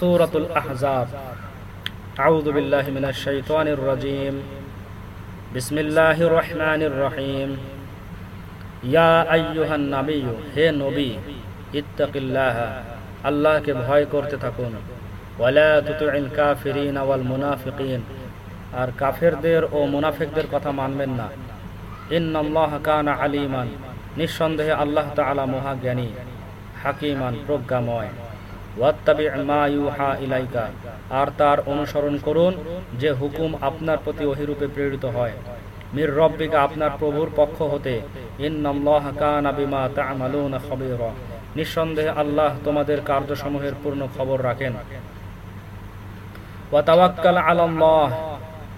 সুরাতুল আহজাব أعوذ بالله من الشيطان الرجيم بسم الله الرحمن الرحيم يا أيها النبي হে নবী ইত্তাকিল্লাহ আল্লাহকে ভয় করতে থাকুন ওয়ালা তুতিউল কাফিরিন ওয়াল মুনাফিকিন আর কাফেরদের ও মুনাফিকদের কথা মানবেন না ইন্নাল্লাহ কানা আলিমান নিঃসন্দেহে আল্লাহ তাআলা মহাজ্ঞানী হাকিমান প্রজ্ঞাময় আর তার অনুসরণ করুন যে হুকুম আপনার প্রতি ওহিরূপে প্রেরিত হয়। মির রব্বিকা, আপনার প্রভুর পক্ষ হতে নিঃসন্দেহে আল্লাহ তোমাদের কার্যসমূহের পূর্ণ খবর রাখেন।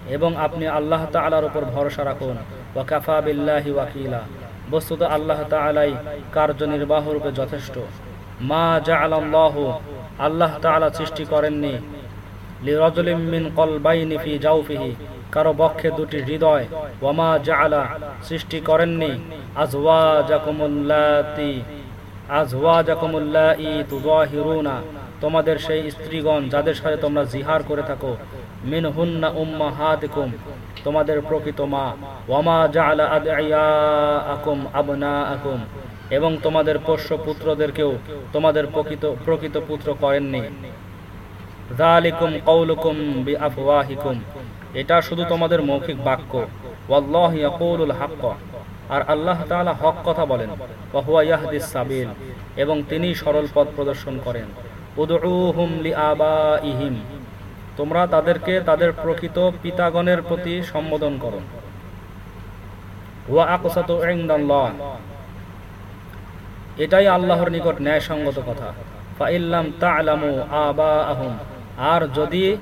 এবং আপনি আল্লাহ তাআলার উপর ভরসা রাখুন। ওয়া কাফা ওয়াকিলা, বস্তুত আল্লাহ তাআলাই কার্যনির্বাহ রূপে যথেষ্ট। মা জাআলাল্লাহু, আল্লাহ তাআলা সৃষ্টি করেননি। লিরাজুলিম মিন কলবাইনি ফি জাওফিহি, কারও বক্ষে দুটি হৃদয়, ওয়ামা জাআলা, সৃষ্টি করেননি। আজওয়াজাকুমুল্লাতি আজওয়াজাকুমুল্লাই তুযাহিরুনা, তোমাদের সেই স্ত্রীগণ যাদের সাথে তোমরা জিহার করে থাকো মিন হুন্না উম্মাহাতিকুম, তোমাদের প্রকৃত মা, ওয়ামা জাআলা আদইয়াআকুম আবনাআকুম। এবং তোমাদের পোষ্য পুত্রদেরকেও তোমাদের প্রকৃত প্রকৃত পুত্র করেননি। এটা শুধু তোমাদের মৌখিক বাক্য। আর আল্লাহ হক কথা বলেন। সাবিল এবং তিনি সরল পথ প্রদর্শন করেন। তোমরা তাদেরকে তাদের প্রকৃত পিতাগণের প্রতি সম্বোধন করো। এটাই আল্লাহর নিকট ন্যায়সঙ্গত কথা। তা'লামু আবাআহুম। আর যদি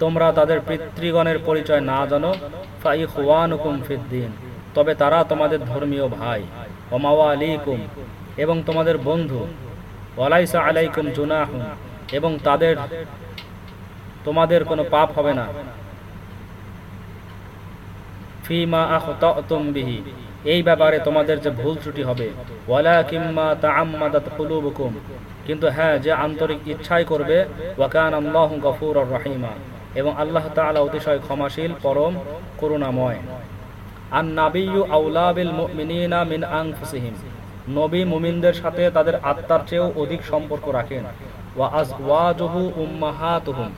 তোমরা তাদের পিতৃগণের পরিচয় না জানো, ফাইখওয়ানুকুম ফিদ্দিন তবে তারা তোমাদের ধর্মীয় ভাই। ওমাওয়ালিকুম এবং তোমাদের বন্ধু। ওয়ালাইসা আলাইকুম জুনাহুম। এবং তাদের, তোমাদের কোনো পাপ হবে না। ফিমা আখতাতুম বিহি। এই ব্যাপারে তোমাদের যে ভুল ত্রুটি হবে। ওয়ালা কিম্মা তাআম্মাদাত কুলুবুকুম। কিন্তু হ্যাঁ যে আন্তরিক ইচ্ছাই করবে ওয়াকান আল্লাহু গফুরুর রহিমা। এবং আল্লাহ তাআলা অতিশয় ক্ষমাশীল, পরম, করুণাময়। আন নাবিয়্যু আউলা বিল মুমিনিনা মিন আনফুসিহিম। নবী মুমিনদের সাথে তাদের আত্মার চেয়েও অধিক সম্পর্ক রাখেন। ওয়া আজওয়াজুহু উম্মাহাতুহুম।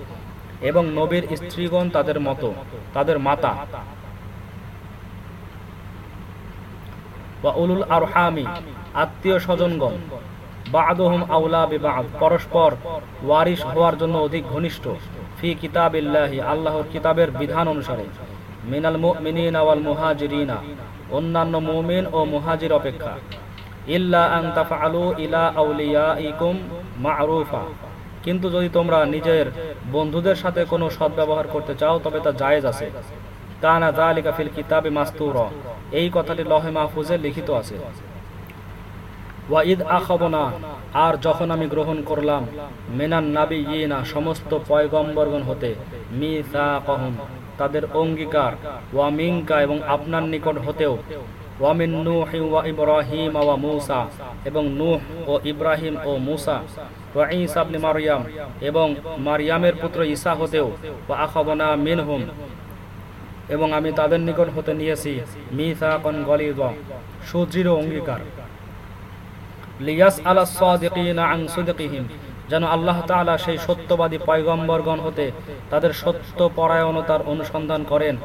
এবং নবীর স্ত্রীগণ তাদের মতো, তাদের মাতা। বা উলুল আত্মীয় স্বজনগণ। বাদহুম আউলা বিবাদ, পরস্পর ওয়ারিশ হওয়ার জন্য অধিক ঘনিষ্ঠ। ফি কিতাবিল্লাহি, আল্লাহর কিতাবের বিধান অনুসারে। মিনাল মুহাজিরিনা, অন্যান্য মুমিন ও মুহাজির অপেক্ষা। ইল্লা আন তাফআলু ইলা আউলিয়াইকুম মা'রুফা। কিন্তু যদি তোমরা নিজের বন্ধুদের সাথে কোনো সদ্ব্যবহার করতে চাও, তবে তা জায়েজ আছে। কানা যালিকা ফিল কিতাবি মাসতুরা। এই কথাটি লহে মাহফুজে লিখিত আছে। ওয়াইদ আখাবনা, আর যখন আমি গ্রহণ করলাম, মেনান নাবি ইনা সমস্ত পয়গম্বরগণ হতে, মিসাকাহুম, তাদের অঙ্গীকার, ওয়া মিনকা, এবং আপনার নিকট হতেও ওয়ামিন নূহ ওয়া ইব্রাহিম ওয়া মূসা, এবং নূহ ও ইব্রাহিম ও মূসা, ওয়া ঈসা ইবনে মারইয়াম, এবং মারইয়ামের পুত্র ঈসা হতেও, ওয়া আখাবনা মিনহুম এবং আমি তাদের নিকট হতে নিয়েছি। মিসাকন সুদৃঢ় অঙ্গীকার। লিয়াস আলা সাদিকিনা আন যেন আল্লাহ তাআলা সেই সত্যবাদী পয়গম্বরগণ হতে তাদের সত্য পরায়ণতার অনুসন্ধান করেন।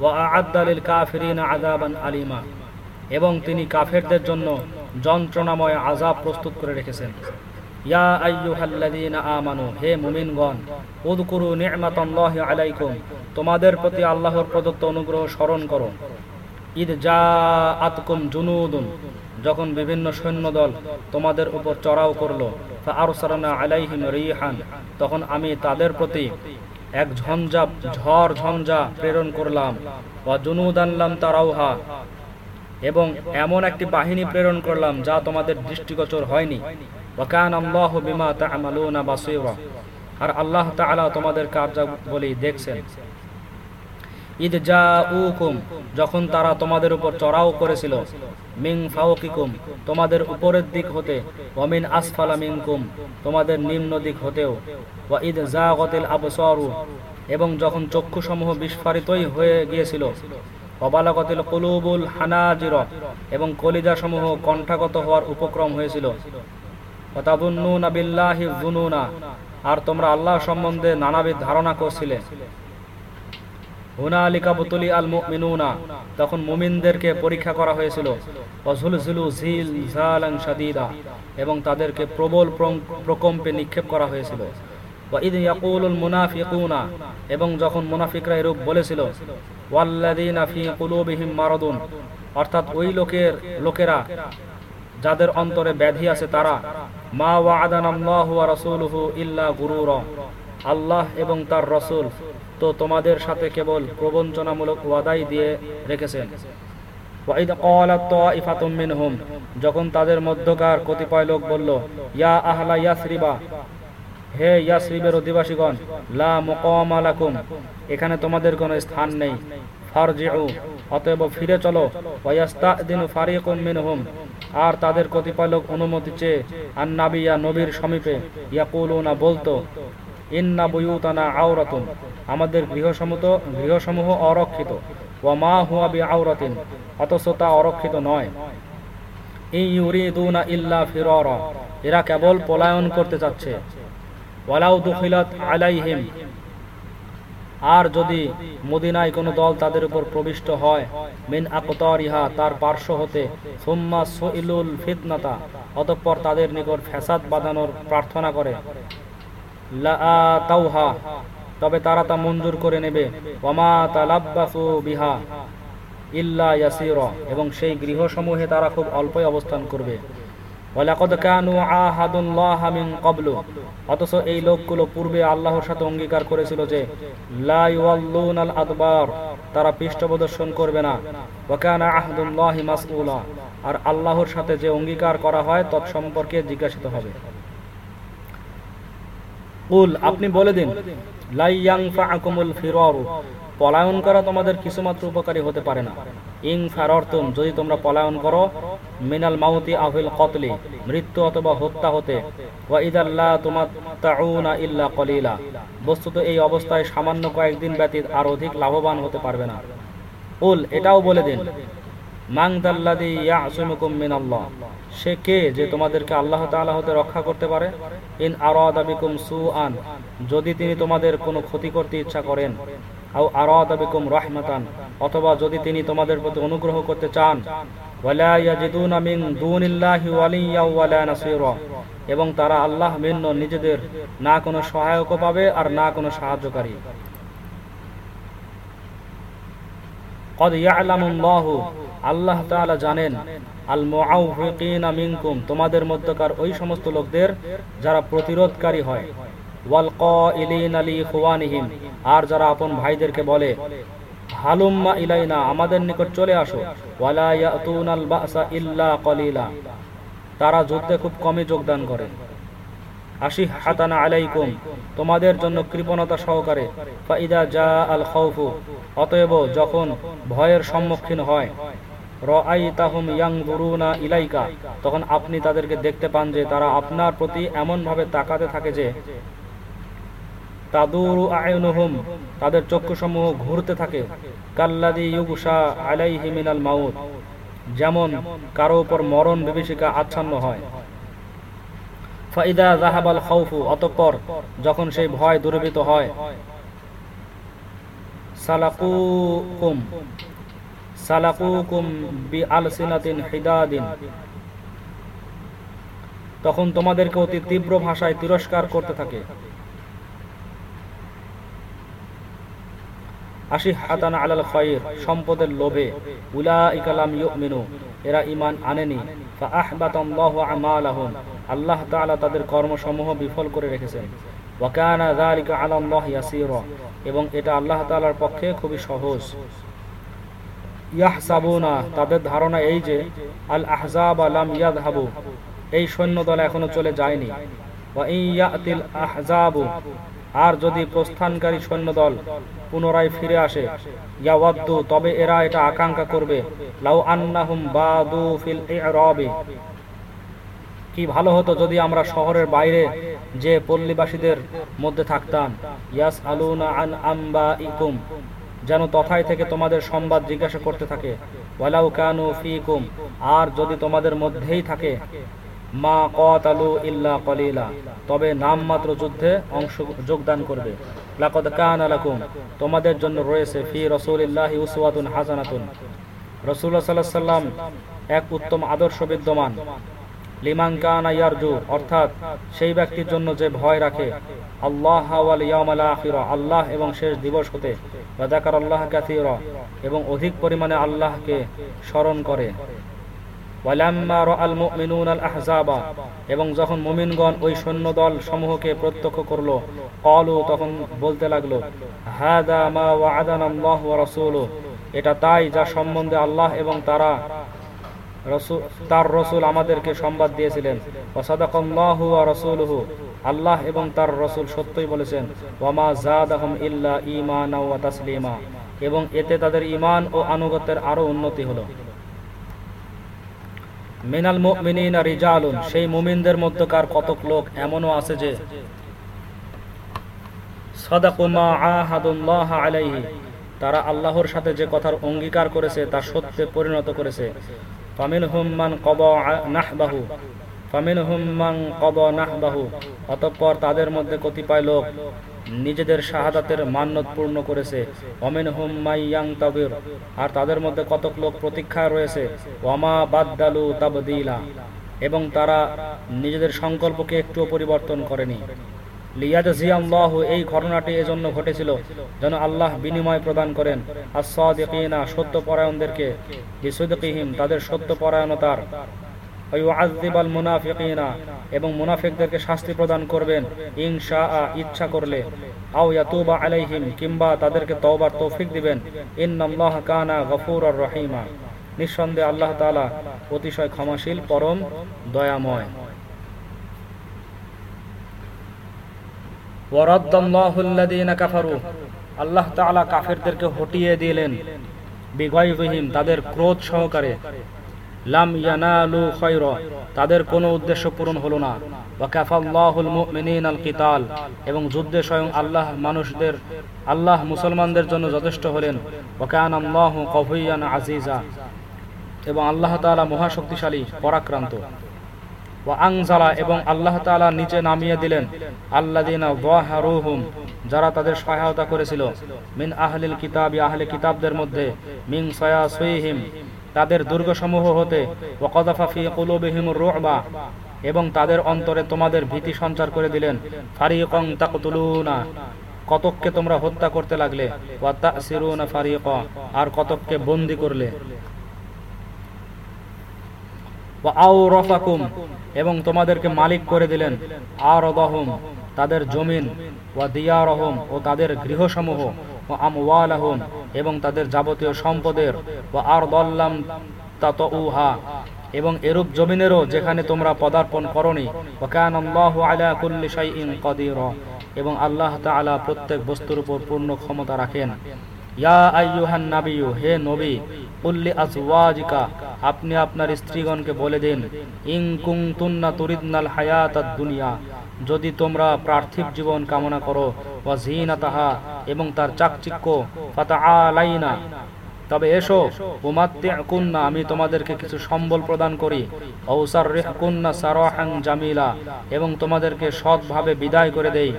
ওয়া আ'আদ্দা লিল কাফিরিনা আযাবান আলিমা, এবং তিনি কাফেরদের জন্য যন্ত্রণাময় আযাব প্রস্তুত করে রেখেছেন। ইয়া আইয়ুহাল্লাযীনা আমানু, হে মুমিনগণ, উযকুরু নি'মাতাল্লাহি আলাইকুম, তোমাদের প্রতি আল্লাহর প্রদত্ত অনুগ্রহ স্মরণ করো। ঈদ যা জাআতকুম জুনুদুন, যখন বিভিন্ন সৈন্যদল তোমাদের উপর চড়াও করল, ফাআরসালনা আলাইহিম রিহান, তখন আমি তাদের প্রতি এক ঝঞ্ঝা, ঝড় ঝঞ্ঝা প্রেরণ করলাম, ওয়া জুনুদান লাম তারাউহা, এবং এমন একটি বাহিনী প্রেরণ করলাম যা তোমাদের দৃষ্টিগোচর হয়নি। ওয়াকান আল্লাহ বিমা বাসীরা। আর আল্লাহ তাআলা তোমাদের কার্যাবলী দেখছেন। ঈদ যা উকুম যখন তারা তোমাদের উপর চড়াও করেছিল মিং ফাওকিকুম, তোমাদের উপরের দিক হতে ওমিন আসফালা মিনকুম, তোমাদের নিম্ন দিক হতেও ঈদ যা গতিল আবসরু, এবং যখন চক্ষুসমূহ বিস্ফারিতই হয়ে গিয়েছিল অবালাগতিল কলুবুল হানাজির, এবং কলিজাসমূহ কণ্ঠাগত হওয়ার উপক্রম হয়েছিল অতাদুন্নুনা বিল্লাহি জুনুনা আর তোমরা আল্লাহ সম্বন্ধে নানাবিধ ধারণা করছিলে। হুনালিকা বুতুলি আল মুমিনুনা। তখন মুমিনদেরকে পরীক্ষা করা হয়েছিল। এবং তাদেরকে প্রবল প্রকম্পে নিক্ষেপ করা হয়েছিল। ওয়াইদ ইয়াকুলুল মুনাফিকুনা। এবং যখন মুনাফিকরা এরূপ বলেছিল, ওয়াল্লাযীনা ফী কুলুবিহিম মারাদুন। অর্থাৎ ওই লোকের লোকেরা যাদের অন্তরে ব্যাধি আছে তারা মা ওয়াদানাল্লাহু ওয়া রাসূলুহু ইল্লা গুরুরা। আল্লাহ এবং তার রসুল তো তোমাদের সাথে কেবল প্রবঞ্চনামূলক ওয়াদাই দিয়ে রেখেছেন। ওয়াইদ ক্বালাত তাইফাতুম মিনহুম, যখন তাদের মধ্যকার কতিপয় লোক বলল, ইয়া আহলা ইয়াসরিবা, হে ইয়াসরিবের অধিবাসীগণ, লা মুকামা লাকুম, এখানে তোমাদের কোনো স্থান নেই। ফারজিউ অতএব ফিরে চলো। মিনহুম। আর তাদের কতিপয় লোক অনুমতি চেয়ে আন্নাবিয়া নবীর সমীপে ইয়াকুলুনা বলতো, ইন্না বুয়ুতানা আওরাতুন। আমাদের গৃহসমূহ গৃহসমূহ অরক্ষিত। ওয়া মা হুয়া বি আওরাতিন অথচ তা অরক্ষিত নয়। ইউরিদুনা ইল্লা ফিরারা। এরা কেবল পলায়ন করতে চাচ্ছে। ওয়ালাউ আলাইহিম। আর যদি মদিনায় কোনো দল তাদের উপর প্রবিষ্ট হয়, মিন আকতরিহা, তার পার্শ্ব হতে, সুম্মা সুইলুল ফিতনাতা, অতঃপর তাদের নিকট ফ্যাসাদ বাঁধানোর প্রার্থনা করে। লাআতাউহা, তবে তারা তা মঞ্জুর করে নেবে। ওয়ামা তালাব্বাসু বিহা ইল্লা ইয়াসিরা, এবং সেই গৃহসমূহে তারা খুব অল্পই অবস্থান করবে। কানু মিন এই লোকগুলো পূর্বে আল্লাহর সাথে অঙ্গীকার করেছিল যে, লা আদবার, তারা পৃষ্ঠ প্রদর্শন করবে না। মাসউলা। আর আল্লাহর সাথে যে অঙ্গীকার করা হয়, তৎসম্পর্কে জিজ্ঞাসিত হবে। কুল, আপনি বলে দিন লাইয়াং ফাকুমুল ফিরারু। পলায়ন করা তোমাদের কিছুমাত্র উপকারী হতে পারে না। ইং ফারতুম যদি তোমরা পলায়ন করো, মিনাল মাউতি আফিল কতলি, মৃত্যু অথবা হত্যা হতে, ওয়া ইদাল্লা তুমাত্তাউনা ইল্লা কলিলা, বস্তুত এই অবস্থায় সামান্য কয়েকদিন ব্যতীত আর অধিক লাভবান হতে পারবে না। উল, এটাও বলে দিন, মাং দাল্লাদি ইয়াসুমুকুম মিনাল্লাহ, সে কে যে তোমাদেরকে আল্লাহ তাআলা হতে রক্ষা করতে পারে? ইন আরাদা বিকুম সুআন, যদি তিনি তোমাদের কোনো ক্ষতি করতে ইচ্ছা করেন আও আরাদা বিকুম রাহমাতান অথবা যদি তিনি তোমাদের প্রতি অনুগ্রহ করতে চান ওয়ালা ইয়াজিদুনা মিন দুনিল্লাহি ওয়ালিয়্যা ওয়ালা নাসীরা এবং তারা আল্লাহ ভিন্ন নিজেদের না কোনো সহায়ক পাবে আর না কোনো সাহায্যকারী قد يعلم الله আল্লাহ তাআলা জানেন আল মুআউফিকিনা মিনকুম তোমাদের মধ্যকার ওই সমস্ত লোকদের যারা প্রতিরোধকারী হয় ওয়াল কাইলিনা লিইখওয়ানিহিম আর যারা আপন ভাইদেরকে বলে, হালুম্মা ইলাইনা, আমাদের নিকট চলে আসো। ইয়াতুনাল বাসা ইল্লা কলিলা। তারা যুদ্ধে খুব কমই যোগদান করে। আশি হাতানা আলাইকুম, তোমাদের জন্য কৃপণতা সহকারে। ফাইদা জা আল খাউফু, অতএব যখন ভয়ের সম্মুখীন হয়, রাআইতাহুম ইয়ানজুরুনা ইলাইকা, তখন আপনি তাদেরকে দেখতে পান যে তারা আপনার প্রতি এমন ভাবে তাকাতে থাকে যে তাদুরু আয়নুহুম, তাদের চক্ষুসমূহ ঘুরতে থাকে। কাল্লাদি আলাইহি মিনাল মাউত, যেমন কারও উপর মরণ বিভীষিকা আচ্ছন্ন হয়। ফাইদা অতঃপর যখন সেই ভয় দূরীভূত হয়, সালাকুকুম সালাকুকুম বি আলসিনাতিন হিদাদিন। তখন তোমাদেরকে অতি তীব্র ভাষায় তিরস্কার করতে থাকে। আশি হাতান আলাল সম্পদের লোভে। এরা আনেনি। ফা আহবাতাল্লাহু আমালাহুম, আল্লাহ তাআলা তাদের কর্মসমূহ বিফল করে রেখেছেন। যালিকা আলা আল্লাহ ইয়াসীরা, এবং এটা আল্লাহ তাআলার পক্ষে খুবই সহজ। ইয়াহসাবুনা, তাদের ধারণা এই যে, আল আহজাব লাম ইয়াযহাবু, এই এখনও চলে যায়নি। ওয়া ইয়াতিল আহজাবু আর যদি প্রস্থানকারী সৈন্যদল পুনরায় ফিরে আসে, ইয়াওয়াদ্দু, তবে এরা এটা আকাঙ্ক্ষা করবে। লাউ আন্নাহুম বাদু ফিল ইরাবি কি ভালো হতো যদি আমরা শহরের বাইরে যে পল্লীবাসীদের মধ্যে থাকতাম। ইয়াস আলুনা আন আম্বা ইকুম যেন তথায় থেকে তোমাদের সংবাদ জিজ্ঞাসা করতে থাকে। ওয়ালাউ কানু ফিকুম, আর যদি তোমাদের মধ্যেই থাকে মা কতালু ইল্লা কলিলা। তবে নামমাত্র যুদ্ধে অংশ যোগদান করবে। লাকদ কান আলাকুম তোমাদের জন্য রয়েছে ফি রসুলিল্লাহি উসওয়াতুন হাসানাতুন। রসুল্লাহ সাল্লাহ সাল্লাম এক উত্তম আদর্শ বিদ্যমান। লিমান কানা ইয়ারজু। অর্থাৎ সেই ব্যক্তির জন্য যে ভয় রাখে। আল্লাহ আখিরা। আল্লাহ এবং শেষ দিবস হতে। যাকার আল্লাহ কাসীরা। এবং অধিক পরিমাণে আল্লাহকে স্মরণ করে। এবং যখন মুমিনগণ ওই সৈন্যদল সমূহকে প্রত্যক্ষ করল, ক্বালু তখন বলতে লাগল, হাদা এটা তাই যা সম্বন্ধে আল্লাহ এবং তারা তার রসুল আমাদেরকে সংবাদ দিয়েছিলেন। আল্লাহ এবং তার রসুল সত্যই বলেছেন ইল্লা তাসলিমা। এবং এতে তাদের ঈমান ও আনুগত্যের আরও উন্নতি হলো। মিনাল মুমিনিনা রিজালুন, সেই মুমিনদের মধ্যকার কতক লোক এমনও আছে যে আহাদুল্লাহ আলাইহি, তারা আল্লাহর সাথে যে কথার অঙ্গীকার করেছে তা সত্যে পরিণত করেছে। ফামিন হুম্মান কব নাহবাহু ফামিন হুম্মান কব নাহবাহু, অতঃপর তাদের মধ্যে কতিপয় লোক নিজেদের শাহাদাতের মান্যত পূর্ণ করেছে। অমিন হুম্মাইয়াং তাবির আর তাদের মধ্যে কতক লোক প্রতীক্ষায় রয়েছে। ওয়ামা বাদ্দালু তাবদিলা। এবং তারা নিজেদের সংকল্পকে একটুও পরিবর্তন করেনি। লিয়াজিয়াল্লাহ এই ঘটনাটি এজন্য ঘটেছিল যেন আল্লাহ বিনিময় প্রদান করেন আসাদিকিনা সত্যপরায়ণদেরকে। বিসুদকিহিম, তাদের সত্যপরায়ণতার এবং মুনাফিকদেরকে শাস্তি প্রদান করবেন ইচ্ছা করলে। কিংবা তাদেরকে তৌফিক দিবেন। নিঃসন্দেহে আল্লাহ অতিশয় ক্ষমাশীল, পরম দয়াময়। আল্লাহ কাফেরদেরকে হটিয়ে দিলেন। বিগয়বিহীন তাদের ক্রোধ সহকারে। লাম ইয়ানালু তাদের কোনো উদ্দেশ্য পূরণ হলো না। ওয়া কাফাল্লাহুল মুমিনিন কিতাল এবং যুদ্ধে স্বয়ং আল্লাহ মানুষদের, আল্লাহ মুসলমানদের জন্য যথেষ্ট হলেন। ওয়া কানা আল্লাহু আজিজা। এবং আল্লাহ তাআলা মহাশক্তিশালী, পরাক্রান্ত। ওয়া আংজালা এবং আল্লাহ তাআলা নিচে নামিয়ে দিলেন, আল্লাযিনা যাহারুহুম, যারা তাদের সহায়তা করেছিল। মিন আহলিল কিতাবি, আহলে কিতাবদের মধ্যে, মিন সায়াসুইহিম তাদের দুর্গসমূহ হতে এবং তাদের অন্তরে তোমাদের ভীতি সঞ্চার করে দিলেন ফারিকং কতককে তোমরা হত্যা করতে লাগলে আর কতককে বন্দী করলে। এবং তোমাদেরকে মালিক করে দিলেন আর তাদের জমিন, ওয়া দিয়ারহম, ও তাদের গৃহসমূহ। এবং তাদের যাবতীয় সম্পদের ও আর দল্লাম তাত উহা এবং এরূপ জমিনেরও যেখানে তোমরা পদার্পণ কাদির, এবং আল্লাহ তাআলা প্রত্যেক বস্তুর উপর পূর্ণ ক্ষমতা রাখেন। ইয়া হে নবী, কুল্লি আজওয়াজিকা, আপনি আপনার স্ত্রীগণকে বলে দিন ইং কুনতুন্না তুরিদনাল হায়াতাদ দুনিয়া যদি তোমরা পার্থিব জীবন কামনা করো, ওয়া জিনাতাহা এবং তার চাকচিক্য, ফাতাআলাইনা, তবে এসো উমাত্তে কুন্না আমি তোমাদেরকে কিছু সম্বল প্রদান করি ঔসার কুন্না সারাহাং জামিলা, এবং তোমাদেরকে সৎভাবে বিদায় করে দেই।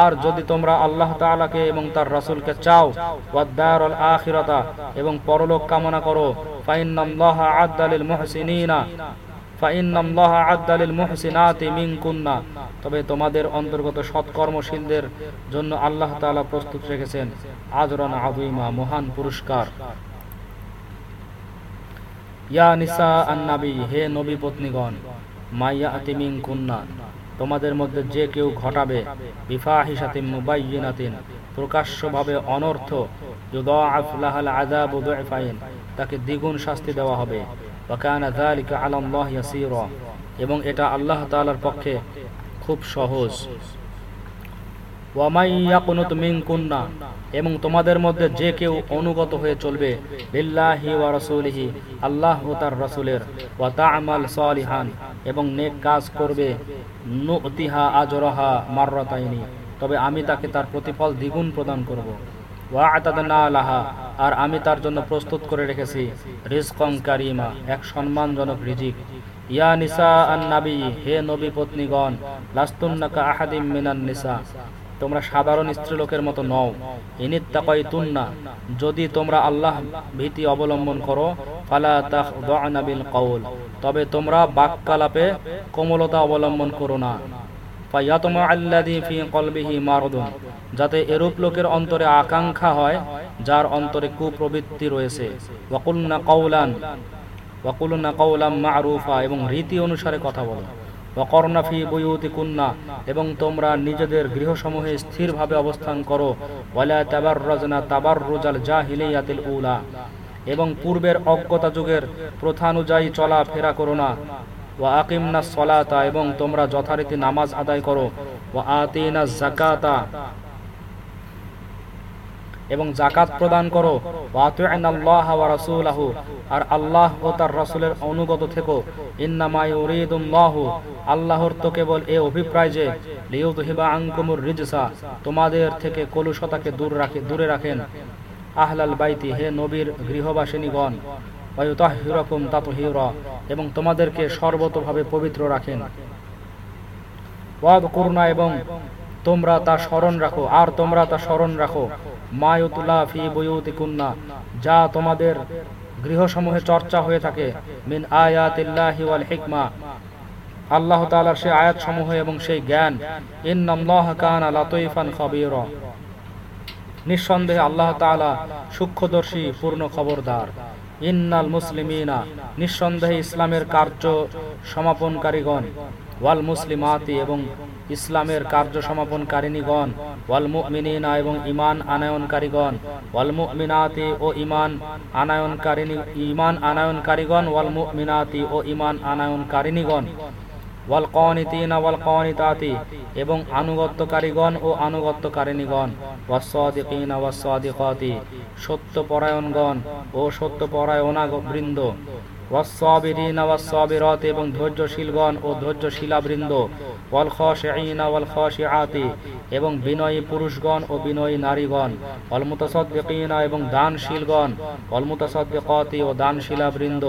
আর যদি তোমরা আল্লাহ তাআলাকে এবং তার রাসূলকে চাও আখিরাতা, এবং পরলোক কামনা করো তবে তোমাদের অন্তর্গত সৎকর্মশীলদের জন্য আল্লাহ তাআলা প্রস্তুত রেখেছেন। আজরান আযীমা, মহান পুরস্কার। হে নবী পত্নীগণ, মাইয়া আতিমিং কুন্না তোমাদের মধ্যে যে কেউ ঘটাবে বিফাহিসাতিন মুবাইয়িনাতিন, প্রকাশ্যভাবে অনর্থ, ইউদাআফ লাহাল তাকে দ্বিগুণ শাস্তি দেওয়া হবে। কানা এবং এটা আল্লাহ তাআলার পক্ষে খুব সহজ। ওয়ামাইয়াকুনুত মিনকুন্না, এবং তোমাদের মধ্যে যে কেউ অনুগত হয়ে চলবে আল্লাহ ও তার রাসূলের। সালিহান, এবং নেক কাজ করবে, নুতিহা আজরাহা মাররাতাইনি। তবে আমি তাকে তার প্রতিফল দ্বিগুণ প্রদান করব। ওয়া আতাদনা লাহা, আর আমি তার জন্য প্রস্তুত করে রেখেছি। রিজকম কারিমা, এক সম্মানজনক রিজিক। ইয়া নিসা আন নাবী হে নবী পত্নীগণ, লাস্তুন্নাকা আহাদিম মিনান নিসা। তোমরা সাধারণ স্ত্রীলোকের মতো নও। ইনিত তাকাই তুন্না যদি তোমরা আল্লাহ ভীতি অবলম্বন করো, ফালা তাহ বিল কৌল তবে তোমরা বাক্যালাপে কোমলতা অবলম্বন করো না। আল্লাযী ফি কলবিহি যাতে এরূপ লোকের অন্তরে আকাঙ্ক্ষা হয়, যার অন্তরে কুপ্রবৃত্তি রয়েছে। কৌলাম এবং রীতি অনুসারে কথা বলো। ওয়াকর্নাফি বইউতি কুন্না এবং তোমরা নিজেদের গৃহসমূহে স্থিরভাবে অবস্থান করো। তাবার রজনা তাবার রোজাল জাহিলিয়াতিল উলা, এবং পূর্বের অজ্ঞতা যুগের প্রথানুযায়ী চলা ফেরা করো না। ওয়া আকিমনা সলাতা, এবং তোমরা যথারীতি নামাজ আদায় করো। ওয়া আতিনা জাকাতা এবং জাকাত প্রদান করো। ওয়াতুআনাল্লাহ ওয়া রাসূলাহু, আর আল্লাহ ও তার রাসূলের অনুগত থেকো। ইন্নামা ইউরিদুল্লাহু, আল্লাহর তো কেবল এ অভিপ্রায় যে, লিউযহিবা আনকুমুর রিজসা, তোমাদের থেকে কলুষতাকে দূর রাখে দূরে রাখেন। আহলাল বাইতি, হে নবীর গৃহবাসিনীগণ। এবং তোমাদেরকে সর্বতভাবে পবিত্র রাখেন। ওয়াদ করুণা এবং তোমরা তা স্মরণ রাখো, আর তোমরা তা স্মরণ রাখো। মায়ুতুল্লাহ ফি বুয়ুতিকুন্না, যা তোমাদের গৃহসমূহে চর্চা হয়ে থাকে, মিন আয়াতিল্লাহি হিকমা। আল্লাহ তাআলার সেই আয়াত সমূহ এবং সেই জ্ঞান নিঃসন্দেহে আল্লাহ সূক্ষ্মদর্শী, পূর্ণ খবরদার। ইন্নাল মুসলিমিনা, নিঃসন্দেহে ইসলামের কার্য সমাপনকারীগণ, ওয়াল মুসলিমাতি এবং ইসলামের কার্য সমাপনকারিণীগণ, ওয়াল মুমিনিনা এবং ইমান আনায়নকারীগণ, ওয়াল মুমিনাতি ও ইমান আনায়নকারিণী ইমান আনায়নকারীগণ, ওয়াল মুমিনাতি ও ইমান আনায়নকারিণীগণ। ওয়াল কনিতিনা ওয়াল কনিতাতি এবং আনুগত্যকারীগণ ও আনুগত্যকারিণীগণ, ওয়াসসাদিকিনা ওয়াসসাদিকাতি, সত্যপরায়ণগণ ও সত্যপরায়ণা বৃন্দ এবং ধৈর্যশীলগণ ও ধৈর্যশীলাবৃন্দ এবং বিনয়ী পুরুষগণ ও বিনয়ী নারীগণ ওয়াল এবং দানশীলগণ ওয়াল ও দানশীলাবৃন্দ।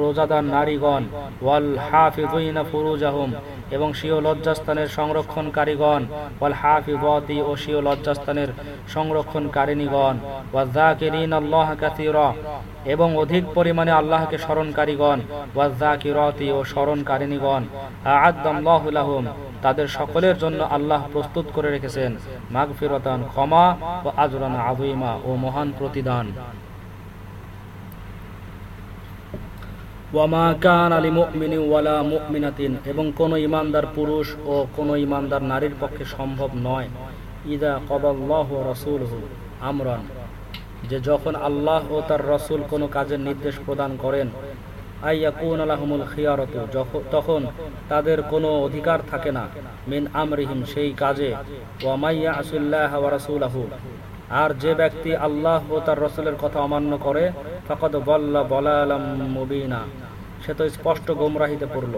রোজাদার নারীগণ ওয়াল হাফিজুইনা ফুরুজাহুম। এবং স্বীয় লজ্জাস্থানের সংরক্ষণকারীগণ, ওয়াল হাফিজতি, ও স্বীয় লজ্জাস্থানের সংরক্ষণকারিণীগণ ওয়াজাকিরিন আল্লাহ কাসীরা, এবং অধিক পরিমাণে আল্লাহকে স্মরণকারীগণ ওয়াজাকিরতি ও স্মরণকারিণীগণ আ'আদ্দাল্লাহু লাহুম, তাদের সকলের জন্য আল্লাহ প্রস্তুত করে রেখেছেন, মাগফিরতান ক্ষমা ও আজরান আযীমা ও মহান প্রতিদান। ওয়ামা কান আলী এবং কোন ইমানদার পুরুষ ও কোন ইমানদার নারীর পক্ষে সম্ভব নয়। ইদা কদাল্লাহ রাসূলহু আমরান, যে যখন আল্লাহ ও তার রসুল কোনো কাজের নির্দেশ প্রদান করেন আইয়াকুন আলাহমুল খিয়ারত তখন তাদের কোনো অধিকার থাকে না, মিন আমরিহিম, সেই কাজে ওয়ামাইয়া আসুল্লাহ রাসূলাহু আর যে ব্যক্তি আল্লাহ ও তার রসুলের কথা অমান্য করে, ফকদ বল্লা বলালাম মুবিনা। সে তো স্পষ্ট গোমরাহিতে পড়ল।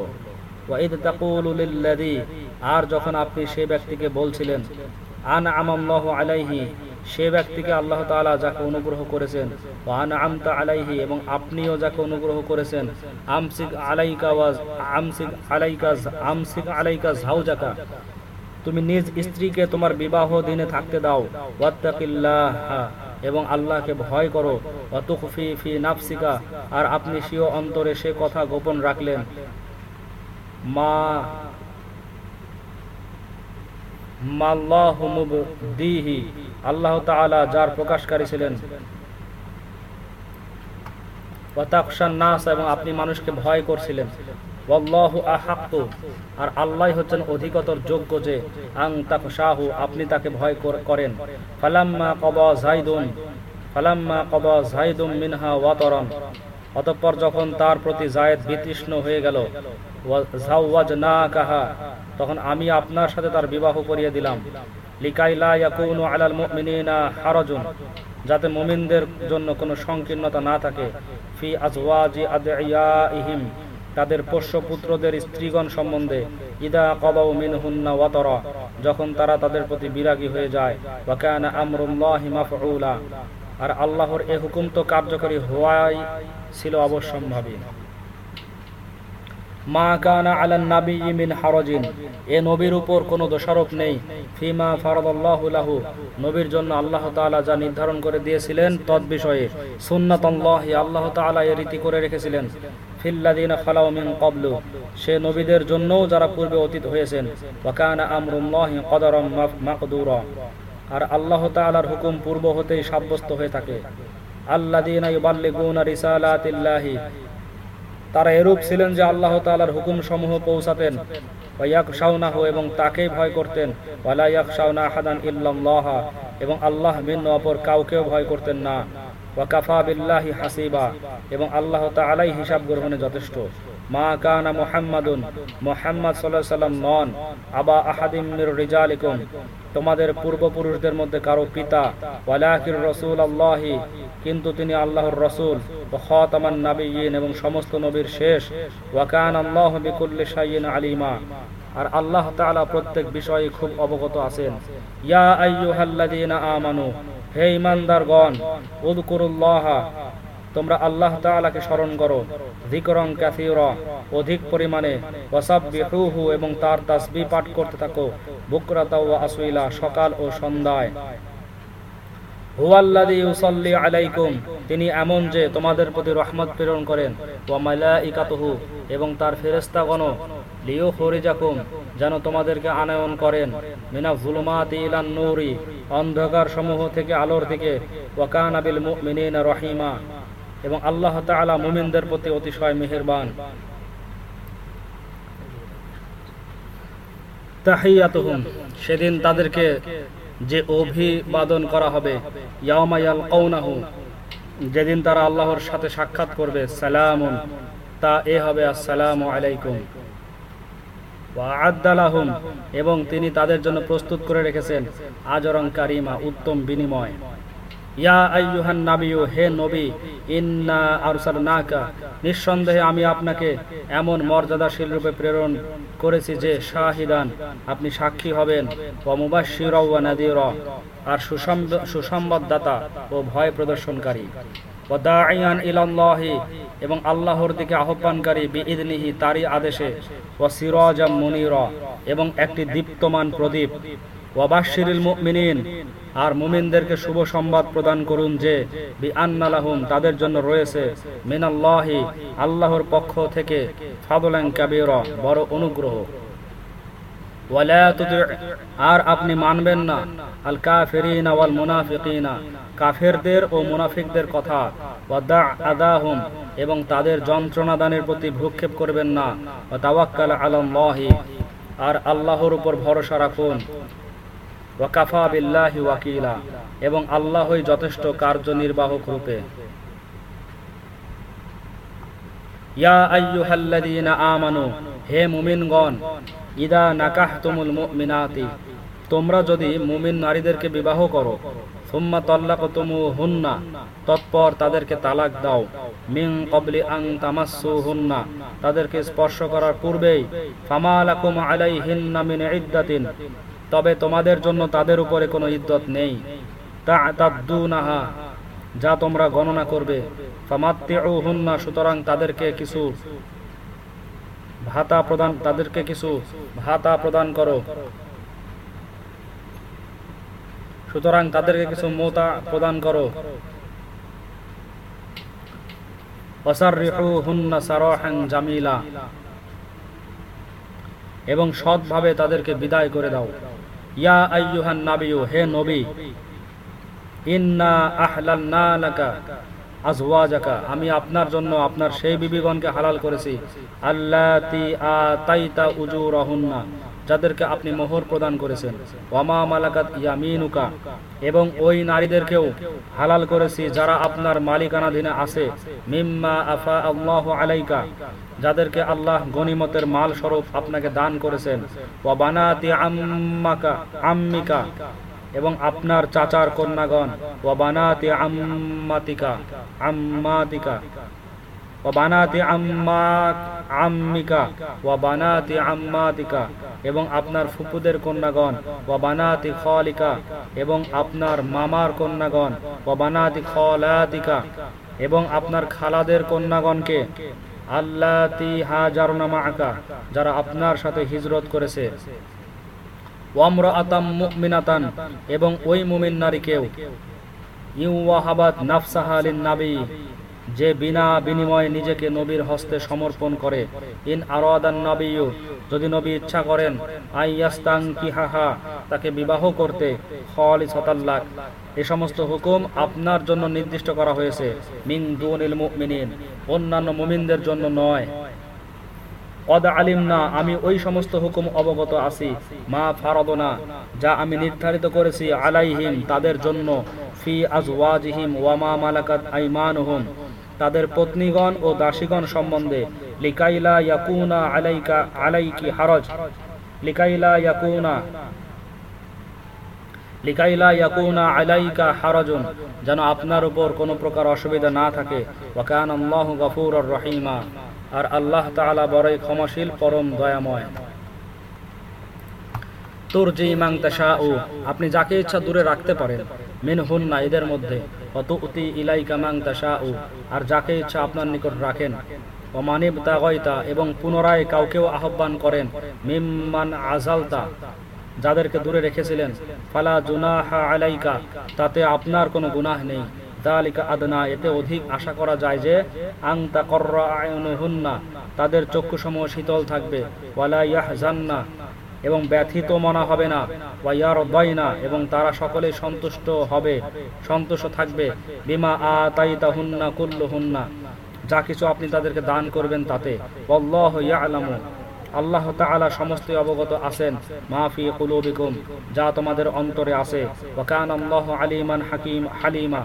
আর যখন আপনি সে ব্যক্তিকে বলছিলেন, আন আমাল্লাহ আলাইহি, সে ব্যক্তিকে আল্লাহ তাআলা যাকে অনুগ্রহ করেছেন ওয়ান আমতা আলাইহি, এবং আপনিও যাকে অনুগ্রহ করেছেন, আমসিক আলাইকা আমসিক আলাইকা আমসিক আলাইকা ঝাউজাকা তুমি নিজ স্ত্রীকে তোমার বিবাহ দিনে থাকতে দাও। এবং আল্লাহকে ভয় করো। নাফসিকা। আর আপনি স্বীয় অন্তরে সে কথা গোপন রাখলেন। মা আল্লাহ যার প্রকাশকারী ছিলেন। নাস এবং আপনি মানুষকে ভয় করছিলেন। আর আল্লাহ হচ্ছেন অধিকতর যোগ্য যে আং তাক শাহু আপনি তাকে ভয় করেন। ফালাম্মা কবা জাইদুন ফালাম্মা কদা জাইদুম মিনহা ওয়াতরন। অতঃপর যখন তার প্রতি জায়েদ বিতৃষ্ণ হয়ে গেল না কাহা তখন আমি আপনার সাথে তার বিবাহ করিয়ে দিলাম। লিকাইলা যাতে মুমিনদের জন্য কোনো সংকীর্ণতা না থাকে। ফি আজওয়াজি আদইয়াইহিম। তাদের পোষ্য পুত্রদের স্ত্রীগণ সম্বন্ধে, ইদা কদাউ মিনহুন্না ওয়াতরা যখন তারা তাদের প্রতি বিরাগী হয়ে যায় ওয়া কানা আমরুল্লাহি মাফউলা আর আল্লাহর এ হুকুম তো কার্যকরী হওয়াই ছিল অবশ্যম্ভাবী। মা কানা আলান নাবি মিন হারজিন এ নবীর উপর কোনো দোষারোপ নেই। ফিমা ফারাদাল্লাহু লাহু নবীর জন্য আল্লাহ তাআলা যা নির্ধারণ করে দিয়েছিলেন তদ বিষয়ে, সুন্নাতাল্লাহি আল্লাহ তাআলা এ রীতি করে রেখেছিলেন। সে নবীদের যারা পূর্বে অতীত হয়েছেন। আর আল্লাহ হুকুম পূর্ব হতেই সাব্যস্ত হয়ে থাকে। রিসালাতিল্লাহি। তারা এরূপ ছিলেন যে আল্লাহ তাআলার হুকুম সমূহ পৌঁছাতেন এবং তাকেই ভয় করতেন। এবং আল্লাহ ভিন্ন অপর কাউকেও ভয় করতেন না। এবং আল্লাহ তাআলাই হিসাব গ্রহণে যথেষ্ট। মা কানা মুহাম্মাদুন, মুহাম্মদ সাল্লাম নন, আবা তোমাদের পূর্বপুরুষদের মধ্যে কারও পিতা রসুল আল্লাহি কিন্তু তিনি আল্লাহর রসুল ও খাতামান নাবিয়িন এবং সমস্ত নবীর শেষ। ওয়াকান আল্লাহ বিকুল্লি আলিমা। আর আল্লাহ তাআলা প্রত্যেক বিষয়ে খুব অবগত আছেন। ইয়া আইয়ুহাল্লাযীনা আমানু হে ঈমানদারগণ উযকুরুল্লাহ তোমরা আল্লাহ তাআলাকে স্মরণ করো। যিকরং কাসীরা, অধিক পরিমাণে, ওয়াসাব্বিহুহু এবং তার তাসবিহ পাঠ করতে থাকো। বুকরাতা ওয়া আসুইলা সকাল ও সন্ধ্যায়। হুয়াল্লাযী ইউসাল্লি আলাইকুম, তিনি এমন যে তোমাদের প্রতি রহমত প্রেরণ করেন। ওয়া মালাইকাতুহু এবং তার ফেরেশতাগণ লিও খরিজাকুম যেন তোমাদেরকে আনয়ন করেন। মিনা যুলুমাতি ইলান নূরি, অন্ধকার সমূহ থেকে আলোর দিকে। ওয়া কানা বিল রহিমা। এবং আল্লাহ তাআলা মুমিনদের প্রতি অতিশয় মেহেরবান। তাহিয়াতুহুম, সেদিন তাদেরকে যে অভিবাদন করা হবে ইয়ামায়াল কৌনাহু যেদিন তারা আল্লাহর সাথে সাক্ষাৎ করবে, সালামুন, তা এ হবে আসসালামু আলাইকুম। এবং তিনি তাদের জন্য প্রস্তুত করে রেখেছেন। আজরং কারিমা, উত্তম বিনিময়। ইয়া হে নিঃসন্দেহে আমি আপনাকে এমন মর্যাদাশীল রূপে প্রেরণ করেছি যে আপনি সাক্ষী হবেন। আর সুসংবাদদাতা ও ভয় প্রদর্শনকারী। এবং আল্লাহর দিকে আহ্বানকারী বিইذনিহি তারই আদেশে, ওয়া সিরাজাম মুনিরা এবং একটি দীপ্তমান প্রদীপ। ওয়াবাশিরিল মুমিনিন, আর মুমিনদেরকে শুভ সংবাদ প্রদান করুন যে বি আন্নালাহুম তাদের জন্য রয়েছে, মিনাল্লাহি, আল্লাহর পক্ষ থেকে ফাদলান কাবীরা, বড় অনুগ্রহ। আর আপনি মানবেন না, আল কাফিরিনা ওয়াল মুনাফিকিনা। কাফেরদের ও মুনাফিকদের কথা। ওয়াদা আদাহুম, এবং তাদের যন্ত্রণা দানের প্রতি ভ্রুক্ষেপ করবেন না। ওয়া তাওয়াক্কাল আলাল্লাহি, আর আল্লাহর উপর ভরসা রাখুন। ওয়াকাফা ওয়াকিলা, এবং আল্লাহই যথেষ্ট কার্যনির্বাহক রূপে। ইয়া আইয়ুহাল্লাযীনা আমানু, হে মুমিনগণ, ইদা নাকাহতুমুল মুমিনাতি, তোমরা যদি মুমিন নারীদেরকে বিবাহ করো হুন্না তৎপর তাদেরকে তালাক দাও। আন তামাসসু হুন্না তাদেরকে স্পর্শ করার তবে তোমাদের জন্য তাদের উপরে কোনো ইদ্যত নেই। তা তাদ্দুনাহা যা তোমরা গণনা করবে। ফামাত্তিউহুন্না। সুতরাং তাদেরকে কিছু ভাতা প্রদান তাদেরকে কিছু ভাতা প্রদান করো। সুতরাং তাদেরকে কিছু মোতা প্রদান করো। জামিলা। এবং সৎভাবে তাদেরকে বিদায় করে দাও। ইয়া হে নবী আজওয়াজাকা। আমি আপনার জন্য আপনার সেই বিবিগণকে হালাল করেছি। উজুরহুন্না। যাদেরকে আপনি মোহর প্রদান করেছেন। ওয়ামা মালাকাত ইয়ামিনুকা। এবং ওই নারীদেরকেও হালাল করেছি যারা আপনার মালিকানাধীনে আছে। মিম্মা আফা আল্লাহ আলাইকা। যাদেরকে আল্লাহ গনিমতের মাল স্বরূপ আপনাকে দান করেছেন। ওয়া বানাতি আম্মাকা, আম্মিকা। এবং আপনার চাচার কন্যাগণ। ওয়া বানাতি আম্মাতিকা আম্মাতিকা। ওয়া বানাতি আম্মাক ওয়া বানাতি আম্মাতিকা, এবং আপনার ফুপুদের কন্যাগণ ওয়া বানাতি খলিকা, এবং আপনার মামার কন্যাগণ ওয়া বানাতি খলাতিকা, এবং আপনার খালাদের কন্যাগণকে আল্লাতি হাজারনা মাআকা যারা আপনার সাথে হিজরত করেছে। ওয়ামরাআতাম মুমিনাতান, এবং ওই মুমিন নারীকেও। ইউওয়াহাবাত নাফসাহা লিন নাবী যে বিনা বিনিময়ে নিজেকে নবীর হস্তে সমর্পণ করে। ইন নবীয়ু, যদি নবী ইচ্ছা করেন আইয়াস্তাং কিহাহা তাকে বিবাহ করতে, খলিসতাল্লাক। এই সমস্ত হুকুম আপনার জন্য নির্দিষ্ট করা হয়েছে মিং দুনিল মুমিনিন, অন্যান্য মুমিনদের জন্য নয়। আলিম না আমি ওই সমস্ত হুকুম অবগত আছি, মা ফারদনা, যা আমি নির্ধারিত করেছি আলাইহিম, তাদের জন্য, ফি আজওয়াজিহিম ওয়ামা মালাকাত আইমানুহুম। তাদের পত্নীগণ ও দাসীগণ সম্বন্ধে, লিকাইলা ইয়াকুনা আলাইকা, আলাইকি হারজ। লিকাইলা ইয়াকুনা লিকাইলা ইয়াকুনা আলাইকা হারাজুন, যেন আপনার উপর কোনো প্রকার অসুবিধা না থাকে। ওয়াকান আল্লাহ গফুর রহিমা। আর আল্লাহ তাআলা বড়ই ক্ষমাশীল, পরম দয়াময়। তুরজি মাং তাশাউ, আপনি যাকে ইচ্ছা দূরে রাখতে পারেন মিন হুন্না এদের মধ্যে। অত উতি ইলাইকা মাং তাশাউ, আর যাকে ইচ্ছা আপনার নিকট রাখেন। অমানিব তাগয়তা এবং পুনরায় কাউকেও আহ্বান করেন, মিম্মান আজালতা যাদেরকে দূরে রেখেছিলেন। ফালা জুনাহা আলাইকা, তাতে আপনার কোনো গুনাহ নেই। দালিকা আদনা, এতে অধিক আশা করা যায় যে আংতা কররা আয়নুহুন্না, তাদের চক্ষুসমূহ শীতল থাকবে। ওয়ালা ইয়াহজান্না এবং ব্যথিত মনা হবে না। ওয়াইয়ার না এবং তারা সকলে সন্তুষ্ট হবে, সন্তুষ্ট থাকবে। বিমা আ তাইতা হুন্না কুল্লু হুন্না যা কিছু আপনি তাদেরকে দান করবেন তাতে। অল্লাহ ইয়ালামু, আল্লাহ তাআলা সমস্ত অবগত আছেন মাফি কুলুবিকুম, যা তোমাদের অন্তরে আছে। ওয়াকান আল্লাহ আলিমান হাকিম হালিমা,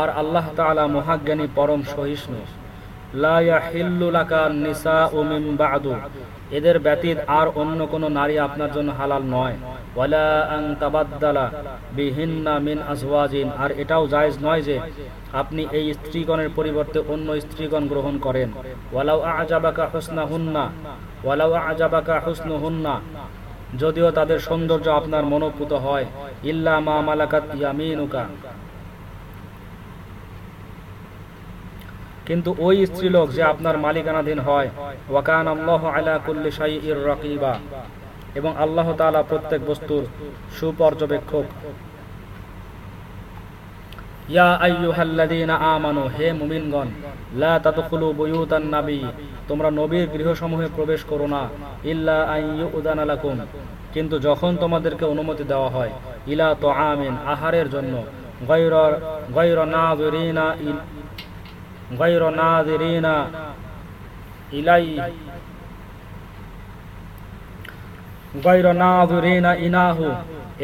আর আল্লাহ তাআলা মহাজ্ঞানী পরম সহিষ্ণু। লা ইয়াহিল্লু লাকা নিসাউ মিন বা'দু এদের ব্যতীত আর অন্য কোন নারী আপনার জন্য হালাল নয়। আর এটাও জায়েজ নয় যে আপনি এই স্ত্রীগণের পরিবর্তে অন্য স্ত্রীগণ গ্রহণ করেন। ওয়ালাউ আজাবাকা হুসনাহুন্না। ওয়ালাউ আজাবাকা হুসনুহুন্না। যদিও তাদের সৌন্দর্য আপনার মনোপুত হয়। ইল্লা মা মালাকাত ইয়ামিনুকা। কিন্তু ওই স্ত্রীলোক যে আপনার মালিকানাধীন হয় এবং আল্লাহ প্রত্যেক বস্তুর সুপর্যবেক্ষক। আমানু তোমরা নবীর গৃহসমূহে প্রবেশ করো না কিন্তু যখন তোমাদেরকে অনুমতি দেওয়া হয়, ইলা তুআমিন, আহারের জন্য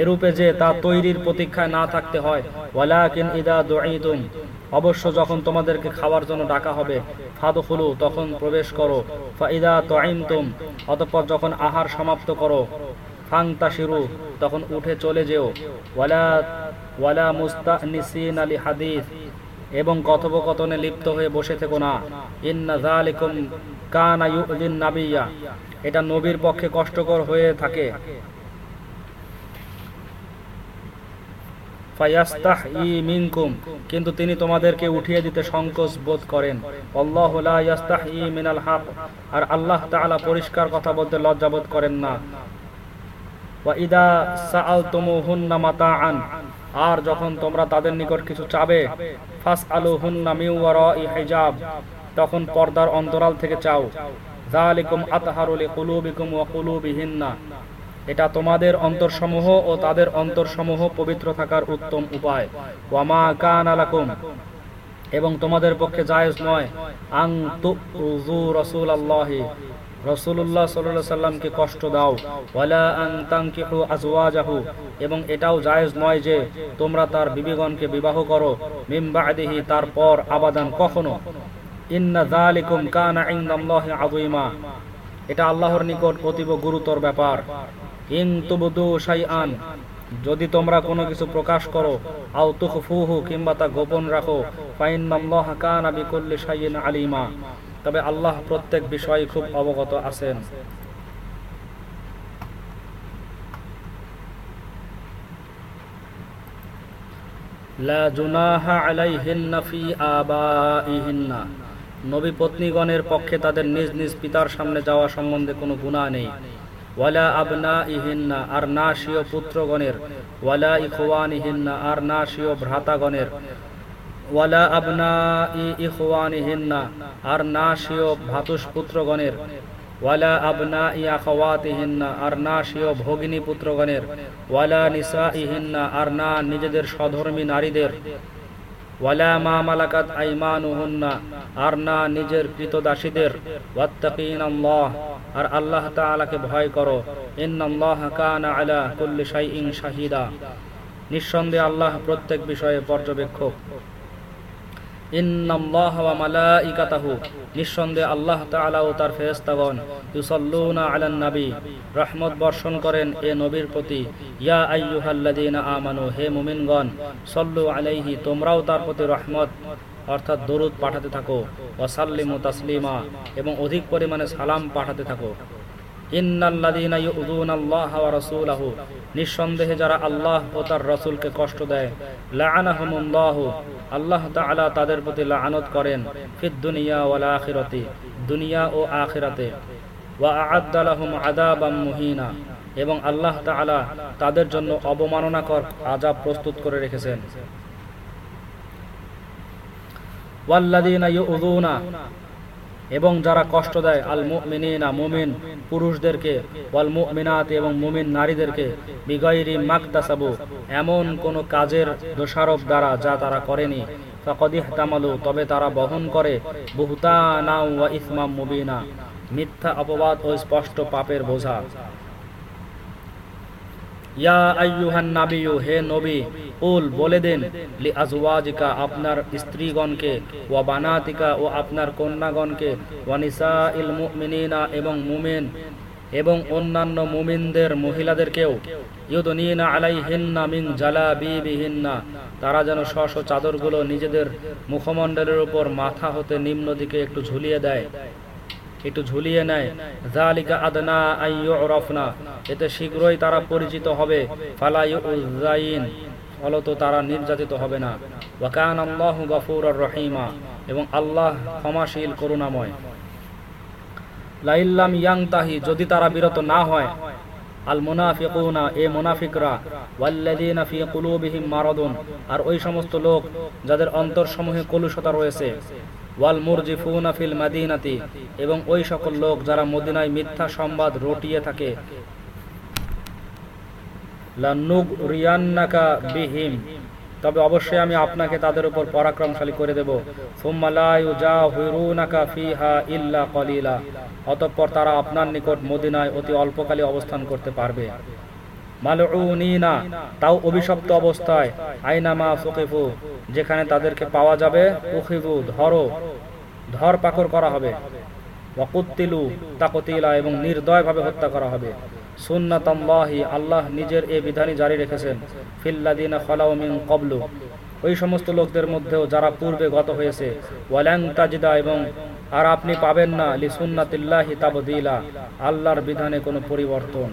এরূপে যে তা তৈরির প্রতীক্ষায় না থাকতে হয়। অবশ্য যখন তোমাদেরকে খাওয়ার জন্য ডাকা হবে, ফাদখুলু, তখন প্রবেশ করো। ফাইদা তুঈমতুম। অতঃপর যখন আহার সমাপ্ত করো ফাংতাশিরু তখন উঠে চলে যেও। ওয়ালা ওয়ালা মুস্তানিসিন আলি হাদিস এবং কথোপকথনে লিপ্ত হয়ে বসে থেকো না। নাবিয়্যা এটা নবীর পক্ষে কষ্টকর হয়ে থাকে। কিন্তু তিনি তোমাদেরকে উঠিয়ে দিতে সংকোচ বোধ করেন। আর আল্লাহ পরিষ্কার কথা বলতে লজ্জা বোধ করেন না। আর যখন তোমরা তাদের নিকট কিছু চাবে আলু তখন পর্দার অন্তরাল থেকে চাও। কুলুবিহিন্না। এটা তোমাদের অন্তরসমূহ ও তাদের অন্তরসমূহ পবিত্র থাকার উত্তম উপায়। কান আলাকুম এবং তোমাদের পক্ষে জায়েজ নয়। আং তুযু রাসূলুল্লাহি। রসুল্লাহ সাল্লাহ সাল্লামকে কষ্ট দাও। ওয়ালা আন আজওয়াজাহু। এবং এটাও জায়েজ নয় যে তোমরা তার বিবিগণকে বিবাহ করো। মিম বাদিহি, তারপর আবাদান কখনো। ইন্না যালিকুম এটা আল্লাহর নিকট অতীব গুরুতর ব্যাপার। ইং তুবদু শাইআন, যদি তোমরা কোনো কিছু প্রকাশ করো, আও তুখফুহু, কিংবা তা গোপন রাখো, ফাইন্নাল্লাহ কানা বিকুল্লি শাইইন আলিমা। তবে আল্লাহ প্রত্যেক বিষয়ে খুব অবগত আছেন। পক্ষে তাদের নিজ নিজ পিতার সামনে যাওয়া সম্বন্ধে কোনো গুনাহ নেই। ওয়ালা আবনা ইহিন্না আর না স্বীয় পুত্রগণের। ওয়ালা ইখওয়ান ইহিন্না আর না স্বীয় ভ্রাতাগণের। ওয়ালা আবনা ই ইখওয়ানিহিন্না, আর না স্বীয় ভাতুষ পুত্রগণের ওয়ালা আবনা ই আখাওয়াতিহিন্না, আর না স্বীয় ভগিনী পুত্রগণের ওয়ালা নিসা ইহিন্না আর না নিজেদের স্বধর্মী নারীদের। ওয়ালা মা মালাকাত আইমানুহুন্না, আর না নিজের কৃতদাসীদের। ওয়াত্তাকিন আল্লাহ আর আল্লাহ তাআলাকে ভয় করো। ইন্নাল্লাহ কানা আলা কুল্লি শাইইন শাহিদা। নিঃসন্দেহে আল্লাহ প্রত্যেক বিষয়ে পর্যবেক্ষক। নিঃসন্দেহে আল্লাহ বর্ষণ করেন এ নবীর প্রতি। ইয়া হে সল্লু আলাইহি, তোমরাও তার প্রতি রহমত, অর্থাৎ দরুদ পাঠাতে থাকো। ওয়াসাল্লিমু তাসলিমা, এবং অধিক পরিমাণে সালাম পাঠাতে থাকো। নিঃসন্দেহে যারা আল্লাহ ও তার রাসূলকে কষ্ট দেয় আল্লাহ তাদের প্রতি লাআনত করেন, ফিদ দুনিয়া ওয়াল আখিরাতি, দুনিয়া ও আখিরাতে। এবং আল্লাহ তাআলা তাদের জন্য অবমাননাকর আযাব প্রস্তুত করে রেখেছেন। এবং যারা কষ্ট দেয় আল মুমিনিনা মুমিন পুরুষদেরকে ওয়াল মুমিনাত এবং মুমিন নারীদেরকে বিগৈরি মাকতাসাবু, এমন কোন কাজের দোষারোপ দ্বারা যা তারা করেনি। তামালু তবে তারা বহন করে বুহতানা ওয়া ইসমাম মুবিনা। মিথ্যা অপবাদ ও স্পষ্ট পাপের বোঝা। ইয়া হে কুল বলে দেন আপনার স্ত্রীগণকে, ওয়া বানাতিকা ও আপনার কন্যাগণকে, ওয়া নিসাইল মুমিনিনা এবং মুমিন এবং অন্যান্য মুমিনদের মহিলাদেরকেও তারা যেন স্ব স্ব চাদরগুলো নিজেদের মুখমণ্ডলের উপর মাথা হতে নিম্ন দিকে একটু ঝুলিয়ে দেয়। একটু ঝুলিয়ে নেয়। জালিকা আদনা এতে শীঘ্রই তারা পরিচিত হবে। ফালাইউজাইন ফলত তারা নির্যাতিত হবে না। ওয়াকান আল্লাহ গফুর রহিমা। এবং আল্লাহ ক্ষমাশীল করুণাময়। লাইল্লাম ইয়াংতাহি। যদি তারা বিরত না হয় আল মুনাফিকুনা এ মুনাফিকরা। ওয়াল্লাযীনা ফি কুলুবিহিম মারাদুন। আর ওই সমস্ত লোক যাদের অন্তরসমূহে কলুষতা রয়েছে। ফিল মাদিনাতি, এবং ওই সকল লোক যারা মদিনায় মিথ্যা সংবাদ রটিয়ে থাকে। বিহিম, তবে অবশ্যই আমি আপনাকে তাদের উপর পরাক্রমশালী করে দেব। ইল্লা অতঃপর তারা আপনার নিকট মদিনায় অতি অল্পকালে অবস্থান করতে পারবে। মালউনিনা, তাও অভিশপ্ত অবস্থায়। আইনামা ফুকিফু যেখানে তাদেরকে পাওয়া যাবে উখিবু ধরো, ধর পাকড় করা হবে। ওয়াকুত্তিলু, তাকতিলা, এবং নির্দয়ভাবে হত্যা করা হবে। সুন্নাতাল্লাহি, আল্লাহ নিজের এই বিধানই জারি রেখেছেন। ফিল্লাদিনা খলাউ কবলু ওই সমস্ত লোকদের মধ্যেও যারা পূর্বে গত হয়েছে। ওয়ালাং তাজিদা, এবং আর আপনি পাবেন না, লি সুন্নাতিল্লাহি তাবদিলা, আল্লাহর বিধানে কোনো পরিবর্তন।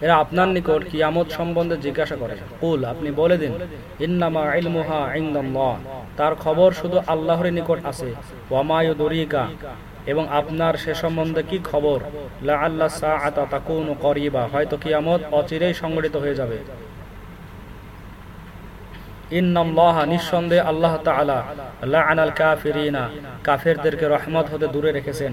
এরা আপনার নিকট কিয়ামত সম্বন্ধে জিজ্ঞাসা করে। কুল, আপনি বলে দিন তার খবর শুধু আল্লাহর নিকট আছে। এবং আপনার সে সম্বন্ধে কি খবর? আল্লাহ করিবা। হয়তো কিয়ামত অচিরেই সংগঠিত হয়ে যাবে। নিঃসন্দেহে আল্লাহ কাফেরদেরকে রহমত হতে দূরে রেখেছেন।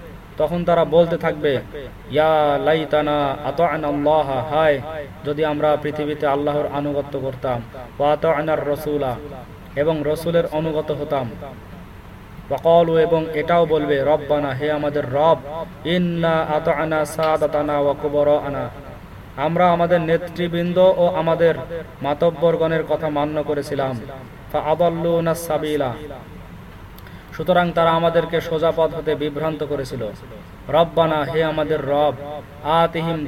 তখন তারা বলতে থাকবে যদি আমরা পৃথিবীতে আল্লাহর আনুগত্য করতাম রাসূলা এবং রসুলের অনুগত হতাম। এবং এটাও বলবে, রব্বানা, হে আমাদের রব, ইন্না আমরা আমাদের নেতৃবৃন্দ ও আমাদের মাতব্বরগণের কথা মান্য করেছিলাম। সুতরাং তারা আমাদেরকে সোজা পথ হতে বিভ্রান্ত করেছিল। রব্বানা, হে আমাদের রব, আতিহিম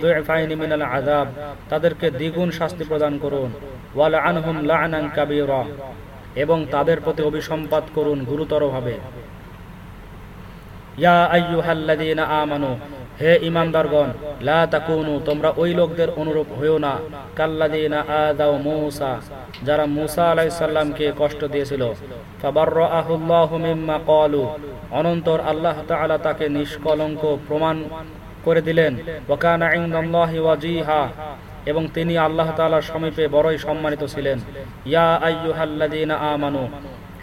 আযাব, তাদেরকে দ্বিগুণ শাস্তি প্রদান করুন। এবং তাদের প্রতি অভিসম্পাত করুন গুরুতরভাবে। ইয়া আইয়ুহাল্লাযীনা আমানু হে ইমানদারগণ, লা তোমরা ওই লোকদের অনুরূপ হইও না। কাল্লাযীনা আদাও মূসা, যারা মূসা আলাইহিস সালামকে কষ্ট দিয়েছিল। ফাবাররাআহুল্লাহু মিম্মা ক্বালু, অনন্তর আল্লাহ তাআলা তাকে নিষ্কলঙ্ক প্রমাণ করে দিলেন। ওয়া কানা ইনদাল্লাহি ওয়াজিহা, এবং তিনি আল্লাহ তাআলার সমীপে বড়ই সম্মানিত ছিলেন। ইয়া আইয়ুহাল্লাযীনা আমানু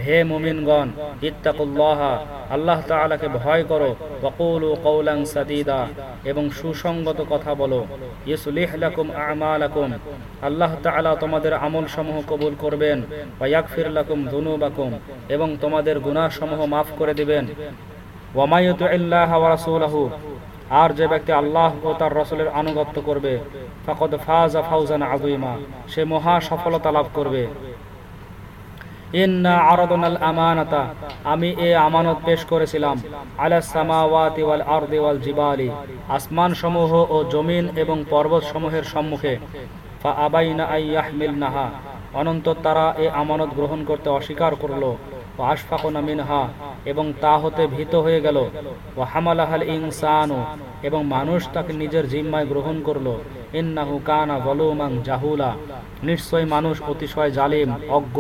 হে মুমিনগণ, ইত্তাকুল্লাহা, আল্লাহ তাআলাকে ভয় করো, ওয়াকুলু কওলান সাদীদা, এবং সুসংগত কথা বলো, ইউসলিহ লাকুম আমালাকুম, আল্লাহ তাআলা তোমাদের আমল সমূহ কবুল করবেন, ওয়া ইয়াগফির লাকুম যুনুবাকুম, এবং তোমাদের গুনাহসমূহ maaf করে দিবেন। ওয়া মাইয়ুতিল্লাহ ওয়া রাসূলাহু, আর যে ব্যক্তি আল্লাহ ও তার রসুলের আনুগত্য করবে, ফাকদ ফাজা ফাউজান আযীমা, সে মহা সফলতা লাভ করবে। ইন্না আমি এ আমানত পেশ করেছিলাম জিবালি আসমান সমূহ ও জমিন এবং পর্বত সমূহের সম্মুখে অনন্তর তারা এ আমানত গ্রহণ করতে অস্বীকার করল মিনহা, এবং তা হতে ভীত হয়ে গেল এবং মানুষ তাকে নিজের জিম্মায় গ্রহণ করল, ইন্নাহু কানা বলুমাং জাহুলা, নিশ্চয় মানুষ অতিশয় জালিম, অজ্ঞ।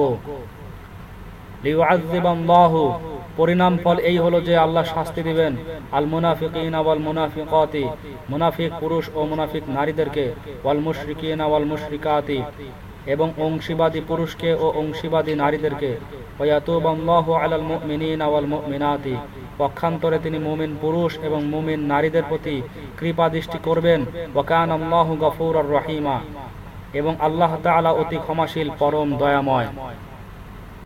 পরিণাম ফল এই হলো যে আল্লাহ শাস্তি দিবেন। আল মুনাফিকিন ওয়াল মুনাফিকাতি মুনাফিক পুরুষ ও মুনাফিক নারীদেরকে। ওয়াল মুশরিকিন ওয়াল মুশরিকাতি এবং অংশীবাদী পুরুষকে ও অংশীবাদী নারীদেরকে। মুমিনাতি পক্ষান্তরে তিনি মুমিন পুরুষ এবং মুমিন নারীদের প্রতি কৃপা দৃষ্টি করবেন। আল্লাহু গফুর রহিমা। এবং আল্লাহ তাআলা অতি ক্ষমাশীল, পরম, দয়াময়।